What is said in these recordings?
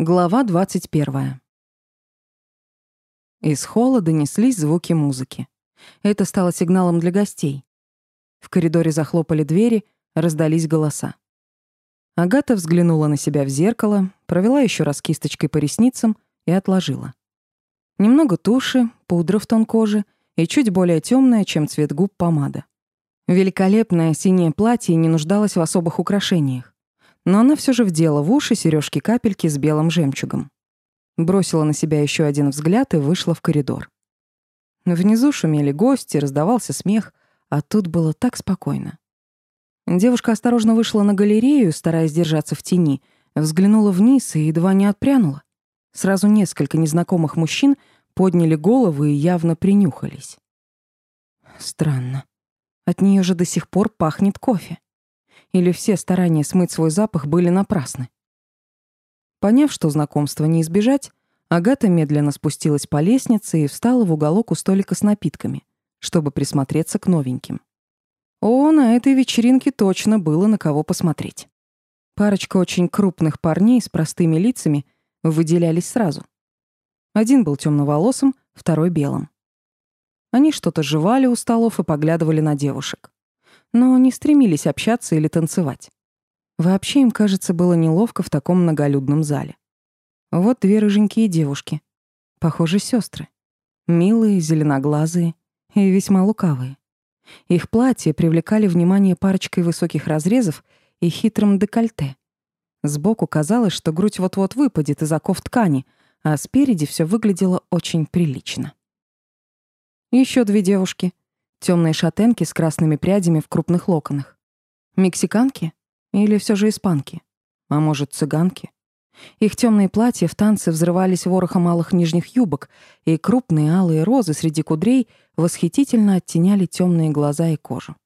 Глава 21. Из холла донеслись звуки музыки. Это стало сигналом для гостей. В коридоре захлопали двери, раздались голоса. Агата взглянула на себя в зеркало, провела еще раз кисточкой по ресницам и отложила. Немного туши, пудра в тон кожи и чуть более темная, чем цвет губ, помада. Великолепное синее платье не нуждалось в особых украшениях но она все же вдела в уши сережки капельки с белым жемчугом. Бросила на себя еще один взгляд и вышла в коридор. Внизу шумели гости, раздавался смех, а тут было так спокойно. Девушка осторожно вышла на галерею, стараясь держаться в тени, взглянула вниз и едва не отпрянула. Сразу несколько незнакомых мужчин подняли головы и явно принюхались. Странно. От нее же до сих пор пахнет кофе. Или все старания смыть свой запах были напрасны? Поняв, что знакомства не избежать, Агата медленно спустилась по лестнице и встала в уголок у столика с напитками, чтобы присмотреться к новеньким. О, на этой вечеринке точно было на кого посмотреть. Парочка очень крупных парней с простыми лицами выделялись сразу. Один был темноволосым, второй белым. Они что-то жевали у столов и поглядывали на девушек но не стремились общаться или танцевать. Вообще им, кажется, было неловко в таком многолюдном зале. Вот две рыженькие девушки. Похоже, сестры. Милые, зеленоглазые и весьма лукавые. Их платья привлекали внимание парочкой высоких разрезов и хитрым декольте. Сбоку казалось, что грудь вот-вот выпадет из оков ткани, а спереди все выглядело очень прилично. Еще две девушки — Темные шатенки с красными прядями в крупных локонах. Мексиканки? Или все же испанки? А может, цыганки? Их темные платья в танце взрывались ворохом малых нижних юбок, и крупные алые розы среди кудрей восхитительно оттеняли темные глаза и кожу.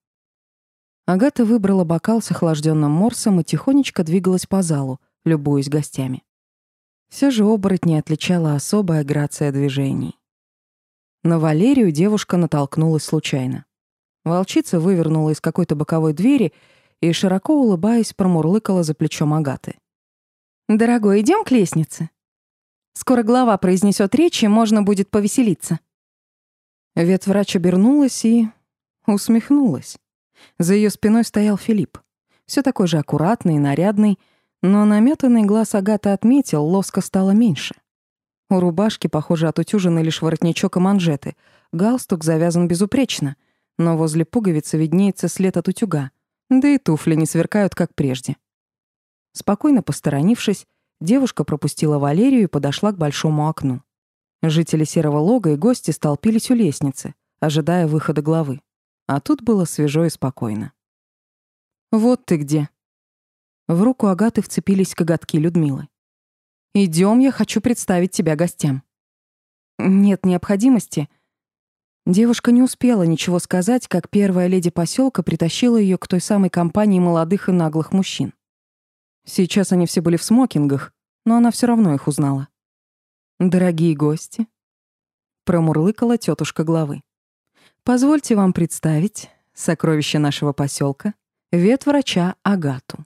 Агата выбрала бокал с охлажденным морсом и тихонечко двигалась по залу, любуясь гостями. Все же оборотни отличала особая грация движений. На Валерию девушка натолкнулась случайно. Волчица вывернула из какой-то боковой двери и, широко улыбаясь, промурлыкала за плечом Агаты. «Дорогой, идем к лестнице. Скоро глава произнесет речь, и можно будет повеселиться». Ветврач обернулась и усмехнулась. За ее спиной стоял Филипп. Все такой же аккуратный и нарядный, но наметанный глаз Агаты отметил, лоска стало меньше — у рубашки, похоже, отутюжены лишь воротничок и манжеты. Галстук завязан безупречно, но возле пуговицы виднеется след от утюга. Да и туфли не сверкают, как прежде. Спокойно посторонившись, девушка пропустила Валерию и подошла к большому окну. Жители Серого Лога и гости столпились у лестницы, ожидая выхода главы. А тут было свежо и спокойно. «Вот ты где!» В руку Агаты вцепились коготки Людмилы. Идем, я хочу представить тебя гостям. Нет необходимости. Девушка не успела ничего сказать, как первая леди поселка притащила ее к той самой компании молодых и наглых мужчин. Сейчас они все были в смокингах, но она все равно их узнала. Дорогие гости, промурлыкала тетушка главы. Позвольте вам представить сокровище нашего поселка, ветврача Агату.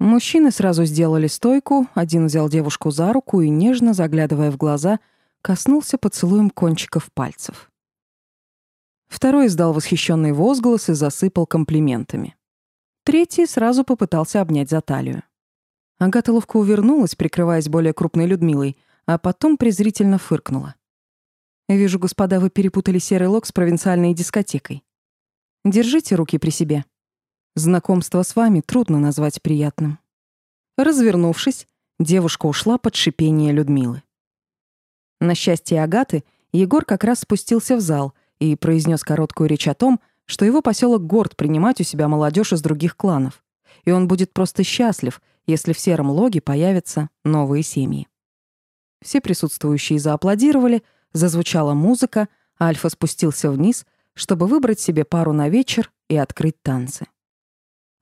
Мужчины сразу сделали стойку, один взял девушку за руку и, нежно заглядывая в глаза, коснулся поцелуем кончиков пальцев. Второй издал восхищенный возглас и засыпал комплиментами. Третий сразу попытался обнять за талию. Агата ловко увернулась, прикрываясь более крупной Людмилой, а потом презрительно фыркнула. «Вижу, господа, вы перепутали серый лог с провинциальной дискотекой. Держите руки при себе». Знакомство с вами трудно назвать приятным. Развернувшись, девушка ушла под шипение Людмилы. На счастье Агаты, Егор как раз спустился в зал и произнес короткую речь о том, что его поселок горд принимать у себя молодежь из других кланов, и он будет просто счастлив, если в сером логе появятся новые семьи. Все присутствующие зааплодировали, зазвучала музыка, Альфа спустился вниз, чтобы выбрать себе пару на вечер и открыть танцы.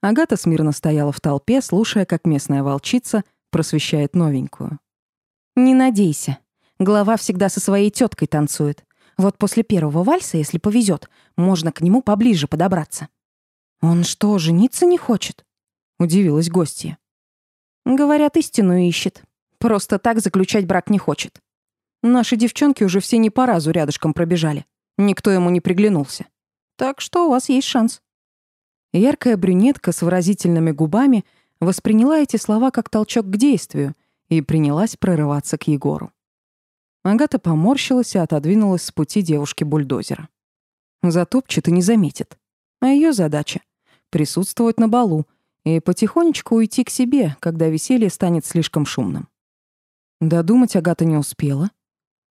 Агата смирно стояла в толпе, слушая, как местная волчица просвещает новенькую. «Не надейся. Глава всегда со своей теткой танцует. Вот после первого вальса, если повезет, можно к нему поближе подобраться». «Он что, жениться не хочет?» — удивилась гостья. «Говорят, истину ищет. Просто так заключать брак не хочет. Наши девчонки уже все не по разу рядышком пробежали. Никто ему не приглянулся. Так что у вас есть шанс». Яркая брюнетка с выразительными губами восприняла эти слова как толчок к действию и принялась прорываться к Егору. Агата поморщилась и отодвинулась с пути девушки-бульдозера. Затопчет и не заметит. А ее задача — присутствовать на балу и потихонечку уйти к себе, когда веселье станет слишком шумным. Додумать Агата не успела.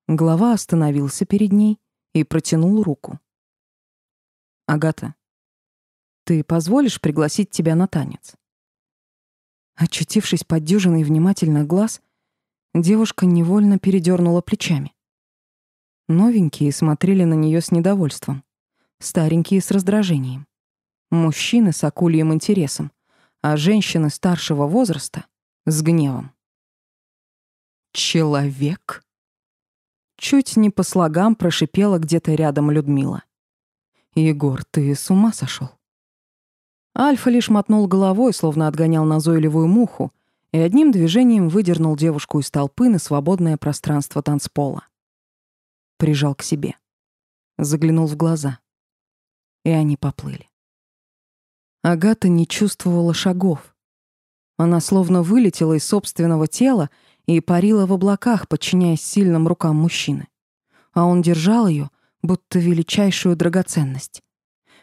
Глава остановился перед ней и протянул руку. «Агата, ты позволишь пригласить тебя на танец?» Очутившись под дюжиной внимательных глаз, девушка невольно передернула плечами. Новенькие смотрели на нее с недовольством, старенькие — с раздражением. Мужчины с акульем интересом, а женщины старшего возраста — с гневом. «Человек?» Чуть не по слогам прошипела где-то рядом Людмила. «Егор, ты с ума сошел? Альфа лишь мотнул головой, словно отгонял назойливую муху, и одним движением выдернул девушку из толпы на свободное пространство танцпола. Прижал к себе. Заглянул в глаза. И они поплыли. Агата не чувствовала шагов. Она словно вылетела из собственного тела и парила в облаках, подчиняясь сильным рукам мужчины. А он держал ее, будто величайшую драгоценность.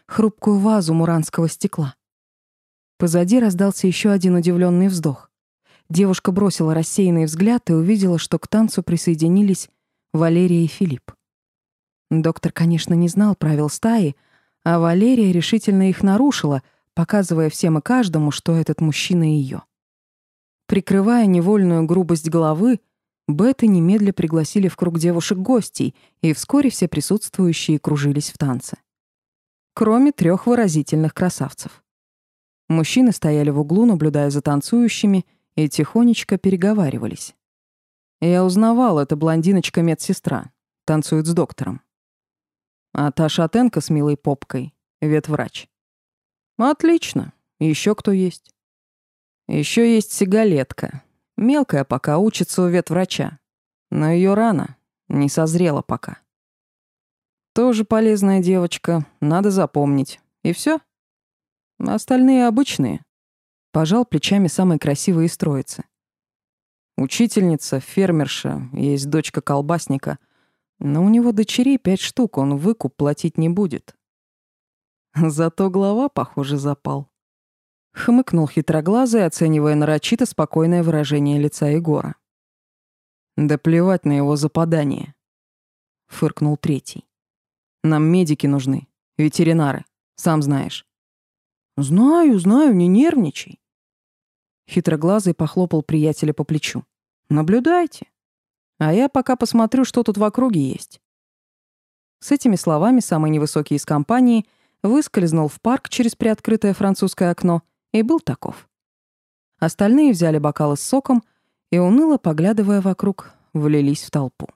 Хрупкую вазу муранского стекла. Позади раздался еще один удивленный вздох. Девушка бросила рассеянный взгляд и увидела, что к танцу присоединились Валерия и Филипп. Доктор, конечно, не знал правил стаи, а Валерия решительно их нарушила, показывая всем и каждому, что этот мужчина ее. Прикрывая невольную грубость головы, Беты немедля пригласили в круг девушек гостей, и вскоре все присутствующие кружились в танце. Кроме трех выразительных красавцев. Мужчины стояли в углу, наблюдая за танцующими, и тихонечко переговаривались. Я узнавал, это блондиночка-медсестра, танцует с доктором. А та шатенка с милой попкой — ветврач. Отлично. Еще кто есть? Еще есть сигалетка. Мелкая пока учится у ветврача. Но ее рано, не созрела пока. Тоже полезная девочка, надо запомнить. И все. Остальные обычные. Пожал плечами самой красивой из троицы. Учительница, фермерша, есть дочка колбасника. Но у него дочерей пять штук, он выкуп платить не будет. Зато глава, похоже, запал. Хмыкнул хитроглазый, оценивая нарочито спокойное выражение лица Егора. «Да плевать на его западание», — фыркнул третий. «Нам медики нужны, ветеринары, сам знаешь». «Знаю, знаю, не нервничай». Хитроглазый похлопал приятеля по плечу. «Наблюдайте. А я пока посмотрю, что тут в округе есть». С этими словами самый невысокий из компании выскользнул в парк через приоткрытое французское окно — и был таков. Остальные взяли бокалы с соком и, уныло поглядывая вокруг, влились в толпу.